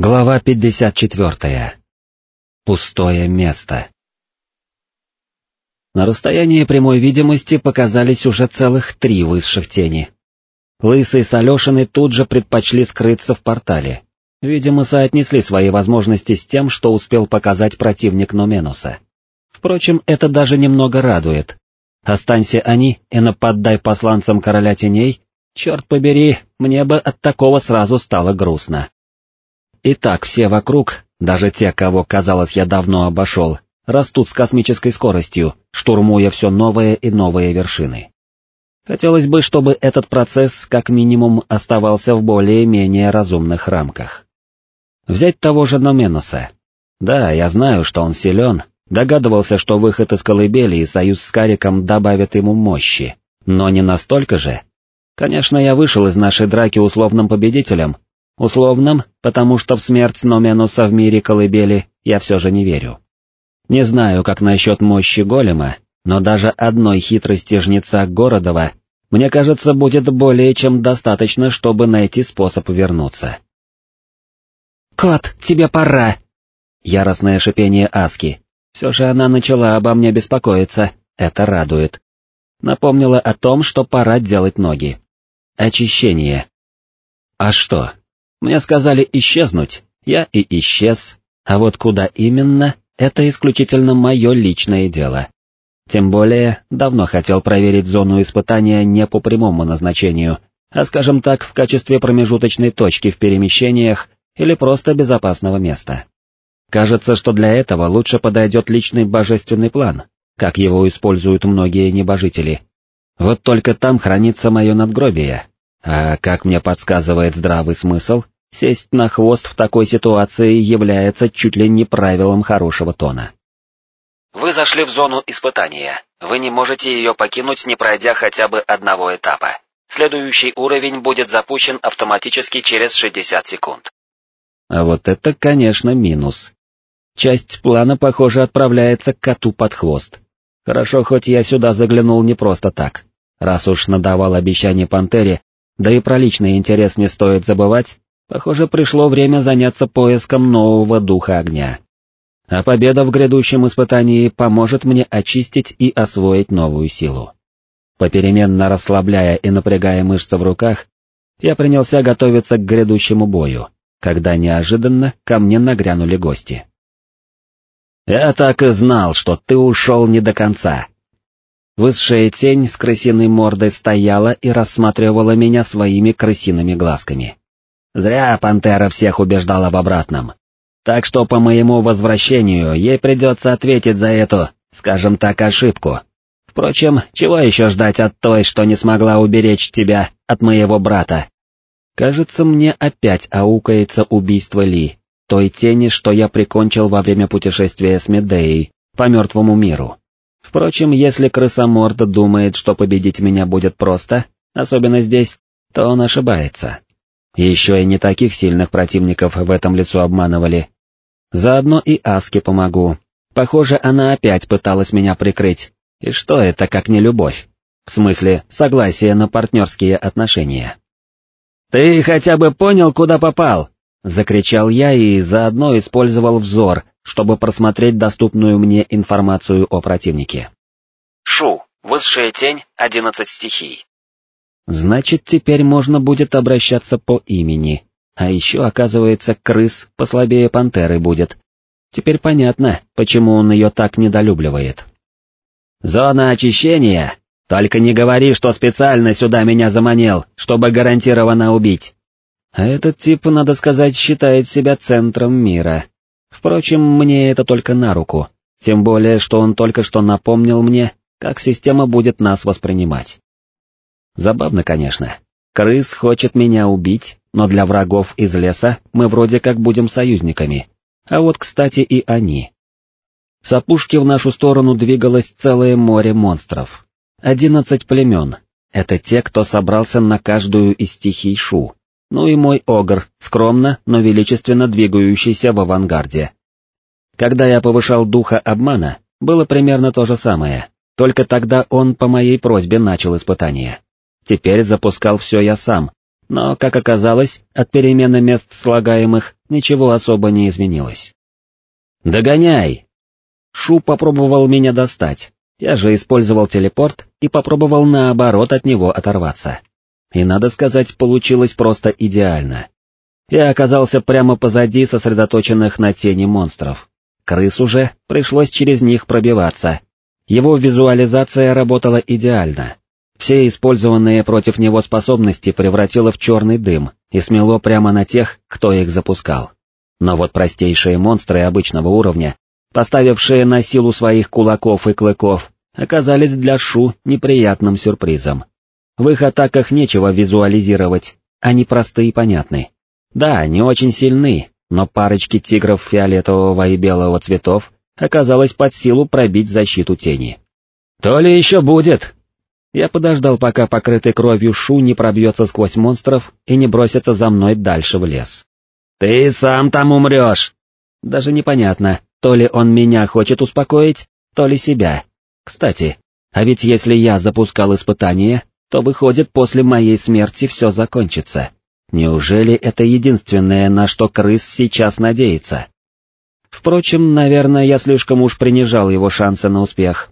Глава 54. Пустое место. На расстоянии прямой видимости показались уже целых три высших тени. Лысый с Алешиной тут же предпочли скрыться в портале. Видимо, соотнесли свои возможности с тем, что успел показать противник Номенуса. Впрочем, это даже немного радует. Останься они и нападай посланцам короля теней, черт побери, мне бы от такого сразу стало грустно. И так все вокруг, даже те, кого, казалось, я давно обошел, растут с космической скоростью, штурмуя все новые и новые вершины. Хотелось бы, чтобы этот процесс как минимум оставался в более-менее разумных рамках. Взять того же Номеноса. Да, я знаю, что он силен, догадывался, что выход из колыбели и союз с Кариком добавят ему мощи, но не настолько же. Конечно, я вышел из нашей драки условным победителем, Условным, потому что в смерть Номенуса в мире колыбели я все же не верю. Не знаю, как насчет мощи голема, но даже одной хитрости жнеца Городова, мне кажется, будет более чем достаточно, чтобы найти способ вернуться. «Кот, тебе пора!» Яростное шипение Аски. Все же она начала обо мне беспокоиться, это радует. Напомнила о том, что пора делать ноги. Очищение. А что, мне сказали исчезнуть, я и исчез, а вот куда именно, это исключительно мое личное дело. Тем более, давно хотел проверить зону испытания не по прямому назначению, а скажем так, в качестве промежуточной точки в перемещениях или просто безопасного места. Кажется, что для этого лучше подойдет личный божественный план, как его используют многие небожители. Вот только там хранится мое надгробие, а, как мне подсказывает здравый смысл, сесть на хвост в такой ситуации является чуть ли не правилом хорошего тона. Вы зашли в зону испытания. Вы не можете ее покинуть, не пройдя хотя бы одного этапа. Следующий уровень будет запущен автоматически через 60 секунд. А вот это, конечно, минус. Часть плана, похоже, отправляется к коту под хвост. Хорошо, хоть я сюда заглянул не просто так. Раз уж надавал обещание Пантере, да и про личный интерес не стоит забывать, похоже, пришло время заняться поиском нового духа огня. А победа в грядущем испытании поможет мне очистить и освоить новую силу. Попеременно расслабляя и напрягая мышцы в руках, я принялся готовиться к грядущему бою, когда неожиданно ко мне нагрянули гости. «Я так и знал, что ты ушел не до конца», Высшая тень с крысиной мордой стояла и рассматривала меня своими крысиными глазками. Зря пантера всех убеждала в обратном. Так что по моему возвращению ей придется ответить за эту, скажем так, ошибку. Впрочем, чего еще ждать от той, что не смогла уберечь тебя от моего брата? Кажется, мне опять аукается убийство Ли, той тени, что я прикончил во время путешествия с Медеей по мертвому миру. Впрочем, если крысоморд думает, что победить меня будет просто, особенно здесь, то он ошибается. Еще и не таких сильных противников в этом лесу обманывали. Заодно и Аске помогу. Похоже, она опять пыталась меня прикрыть. И что это, как не любовь? В смысле, согласие на партнерские отношения. «Ты хотя бы понял, куда попал?» — закричал я и заодно использовал взор, чтобы просмотреть доступную мне информацию о противнике. Шу, высшая тень, одиннадцать стихий. Значит, теперь можно будет обращаться по имени, а еще, оказывается, крыс послабее пантеры будет. Теперь понятно, почему он ее так недолюбливает. «Зона очищения! Только не говори, что специально сюда меня заманил, чтобы гарантированно убить!» А этот тип, надо сказать, считает себя центром мира, Впрочем, мне это только на руку, тем более, что он только что напомнил мне, как система будет нас воспринимать. Забавно, конечно. Крыс хочет меня убить, но для врагов из леса мы вроде как будем союзниками. А вот, кстати, и они. С опушки в нашу сторону двигалось целое море монстров. Одиннадцать племен. Это те, кто собрался на каждую из стихий Шу ну и мой огр, скромно, но величественно двигающийся в авангарде. Когда я повышал духа обмана, было примерно то же самое, только тогда он по моей просьбе начал испытание. Теперь запускал все я сам, но, как оказалось, от перемены мест слагаемых ничего особо не изменилось. «Догоняй!» Шу попробовал меня достать, я же использовал телепорт и попробовал наоборот от него оторваться. И надо сказать, получилось просто идеально. Я оказался прямо позади сосредоточенных на тени монстров. Крысу же пришлось через них пробиваться. Его визуализация работала идеально. Все использованные против него способности превратило в черный дым и смело прямо на тех, кто их запускал. Но вот простейшие монстры обычного уровня, поставившие на силу своих кулаков и клыков, оказались для Шу неприятным сюрпризом. В их атаках нечего визуализировать, они просты и понятны. Да, не очень сильны, но парочки тигров фиолетового и белого цветов оказалось под силу пробить защиту тени. «То ли еще будет!» Я подождал, пока покрытый кровью Шу не пробьется сквозь монстров и не бросится за мной дальше в лес. «Ты сам там умрешь!» Даже непонятно, то ли он меня хочет успокоить, то ли себя. Кстати, а ведь если я запускал испытание, то выходит после моей смерти все закончится. Неужели это единственное, на что крыс сейчас надеется? Впрочем, наверное, я слишком уж принижал его шансы на успех.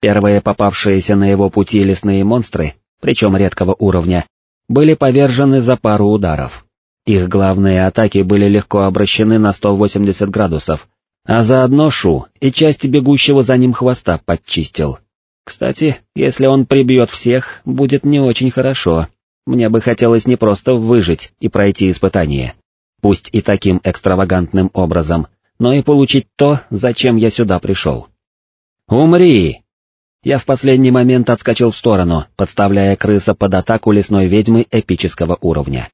Первые попавшиеся на его пути лесные монстры, причем редкого уровня, были повержены за пару ударов. Их главные атаки были легко обращены на 180 градусов, а заодно Шу и часть бегущего за ним хвоста подчистил. Кстати, если он прибьет всех, будет не очень хорошо. Мне бы хотелось не просто выжить и пройти испытание, пусть и таким экстравагантным образом, но и получить то, зачем я сюда пришел. «Умри!» Я в последний момент отскочил в сторону, подставляя крыса под атаку лесной ведьмы эпического уровня.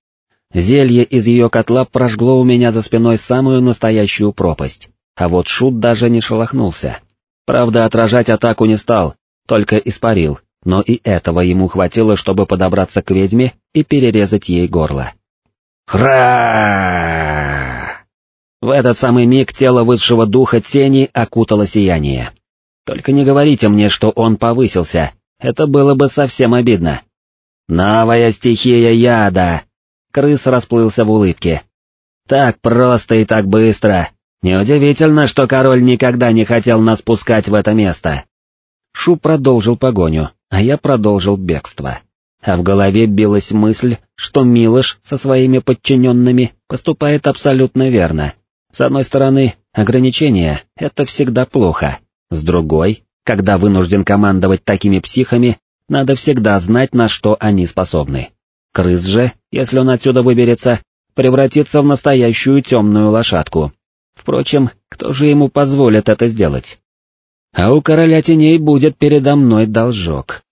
Зелье из ее котла прожгло у меня за спиной самую настоящую пропасть, а вот шут даже не шелохнулся. Правда, отражать атаку не стал, только испарил, но и этого ему хватило, чтобы подобраться к ведьме и перерезать ей горло. Хра! В этот самый миг тело высшего духа тени окутало сияние. Только не говорите мне, что он повысился, это было бы совсем обидно. «Новая стихия яда!» Крыс расплылся в улыбке. «Так просто и так быстро. Неудивительно, что король никогда не хотел нас пускать в это место». Шу продолжил погоню, а я продолжил бегство. А в голове билась мысль, что Милош со своими подчиненными поступает абсолютно верно. С одной стороны, ограничения — это всегда плохо. С другой, когда вынужден командовать такими психами, надо всегда знать, на что они способны. Крыс же, если он отсюда выберется, превратится в настоящую темную лошадку. Впрочем, кто же ему позволит это сделать? А у короля теней будет передо мной должок.